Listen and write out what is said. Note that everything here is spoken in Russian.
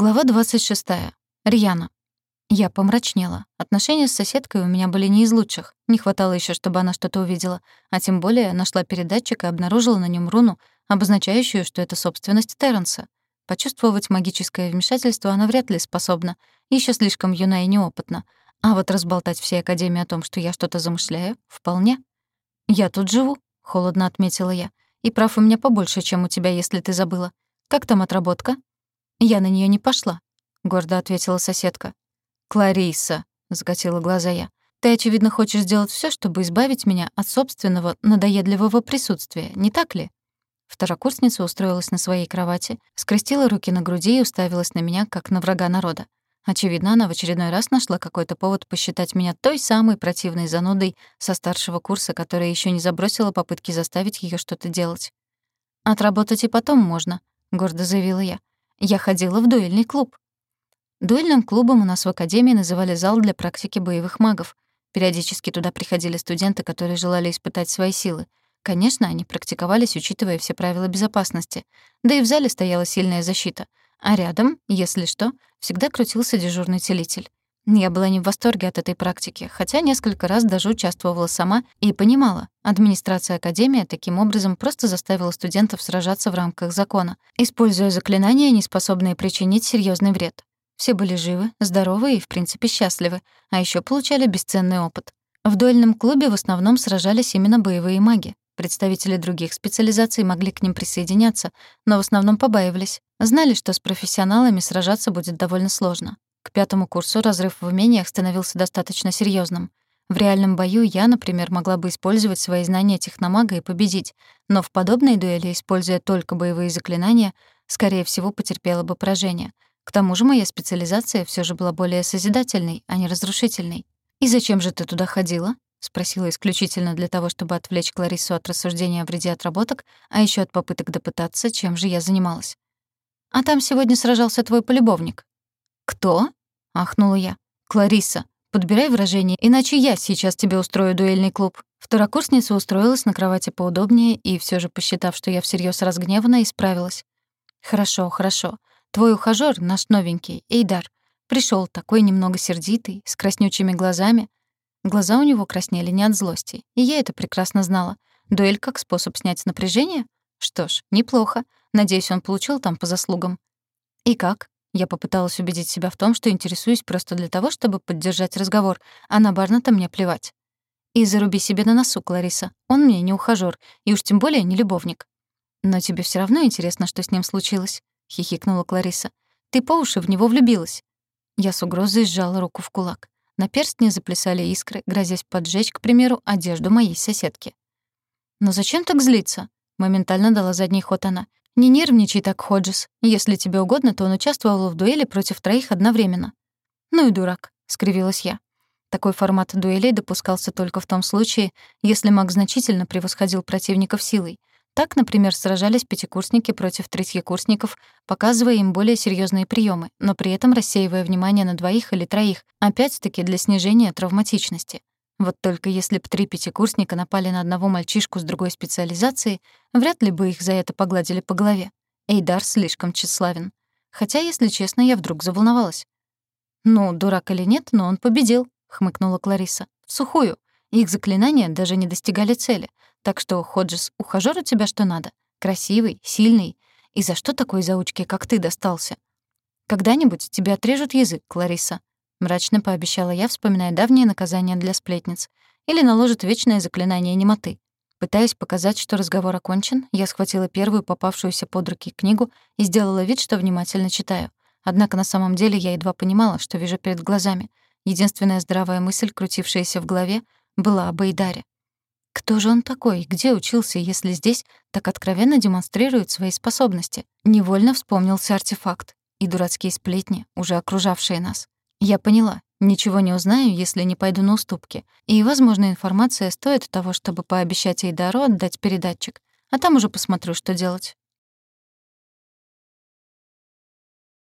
Глава 26. Рьяна. Я помрачнела. Отношения с соседкой у меня были не из лучших. Не хватало еще, чтобы она что-то увидела. А тем более нашла передатчик и обнаружила на нем руну, обозначающую, что это собственность Терренса. Почувствовать магическое вмешательство она вряд ли способна. Еще слишком юна и неопытна. А вот разболтать всей Академии о том, что я что-то замышляю, вполне. «Я тут живу», — холодно отметила я. «И прав у меня побольше, чем у тебя, если ты забыла. Как там отработка?» «Я на нее не пошла», — гордо ответила соседка. «Клариса», — закатила глаза я, «ты, очевидно, хочешь сделать все, чтобы избавить меня от собственного надоедливого присутствия, не так ли?» Второкурсница устроилась на своей кровати, скрестила руки на груди и уставилась на меня, как на врага народа. Очевидно, она в очередной раз нашла какой-то повод посчитать меня той самой противной занудой со старшего курса, которая еще не забросила попытки заставить ее что-то делать. «Отработать и потом можно», — гордо заявила я. Я ходила в дуэльный клуб. Дуэльным клубом у нас в академии называли зал для практики боевых магов. Периодически туда приходили студенты, которые желали испытать свои силы. Конечно, они практиковались, учитывая все правила безопасности. Да и в зале стояла сильная защита. А рядом, если что, всегда крутился дежурный целитель. Я была не в восторге от этой практики, хотя несколько раз даже участвовала сама и понимала, администрация Академии таким образом просто заставила студентов сражаться в рамках закона, используя заклинания, не способные причинить серьезный вред. Все были живы, здоровы и, в принципе, счастливы, а еще получали бесценный опыт. В дуэльном клубе в основном сражались именно боевые маги. Представители других специализаций могли к ним присоединяться, но в основном побаивались. Знали, что с профессионалами сражаться будет довольно сложно. К пятому курсу разрыв в умениях становился достаточно серьезным. В реальном бою я, например, могла бы использовать свои знания техномага и победить, но в подобной дуэли, используя только боевые заклинания, скорее всего, потерпела бы поражение. К тому же моя специализация все же была более созидательной, а не разрушительной. «И зачем же ты туда ходила?» — спросила исключительно для того, чтобы отвлечь Кларису от рассуждения о вреде отработок, а еще от попыток допытаться, чем же я занималась. «А там сегодня сражался твой полюбовник», «Кто?» — ахнула я. «Клариса, подбирай выражение, иначе я сейчас тебе устрою дуэльный клуб». Второкурсница устроилась на кровати поудобнее и, все же посчитав, что я всерьез разгневана, исправилась. «Хорошо, хорошо. Твой ухажёр, наш новенький, Эйдар, пришел такой немного сердитый, с краснючими глазами. Глаза у него краснели не от злости, и я это прекрасно знала. Дуэль как способ снять напряжение? Что ж, неплохо. Надеюсь, он получил там по заслугам. И как? Я попыталась убедить себя в том, что интересуюсь просто для того, чтобы поддержать разговор, а на Барната мне плевать. И заруби себе на носу, Клариса. Он мне не ухажёр, и уж тем более не любовник. Но тебе все равно интересно, что с ним случилось, хихикнула Клариса. Ты по уши в него влюбилась. Я с угрозой сжала руку в кулак. На перстне заплясали искры, грозясь поджечь, к примеру, одежду моей соседки. «Но зачем так злиться?» — моментально дала задний ход она. «Не нервничай так, Ходжес. Если тебе угодно, то он участвовал в дуэли против троих одновременно». «Ну и дурак», — скривилась я. Такой формат дуэлей допускался только в том случае, если маг значительно превосходил противников силой. Так, например, сражались пятикурсники против третьекурсников, показывая им более серьезные приемы, но при этом рассеивая внимание на двоих или троих, опять-таки для снижения травматичности. Вот только если б три пятикурсника напали на одного мальчишку с другой специализации, вряд ли бы их за это погладили по голове. Эйдар слишком тщеславен. Хотя, если честно, я вдруг заволновалась. «Ну, дурак или нет, но он победил», — хмыкнула Клариса. «В сухую. Их заклинания даже не достигали цели. Так что, Ходжес, ухажёр у тебя что надо. Красивый, сильный. И за что такой заучке, как ты, достался? Когда-нибудь тебе отрежут язык, Клариса мрачно пообещала я, вспоминая давнее наказание для сплетниц. Или наложит вечное заклинание немоты. Пытаясь показать, что разговор окончен, я схватила первую попавшуюся под руки книгу и сделала вид, что внимательно читаю. Однако на самом деле я едва понимала, что вижу перед глазами. Единственная здравая мысль, крутившаяся в голове, была об Эйдаре. Кто же он такой? Где учился, если здесь так откровенно демонстрирует свои способности? Невольно вспомнился артефакт и дурацкие сплетни, уже окружавшие нас. Я поняла. Ничего не узнаю, если не пойду на уступки. И, возможно, информация стоит того, чтобы пообещать Эйдару отдать передатчик. А там уже посмотрю, что делать.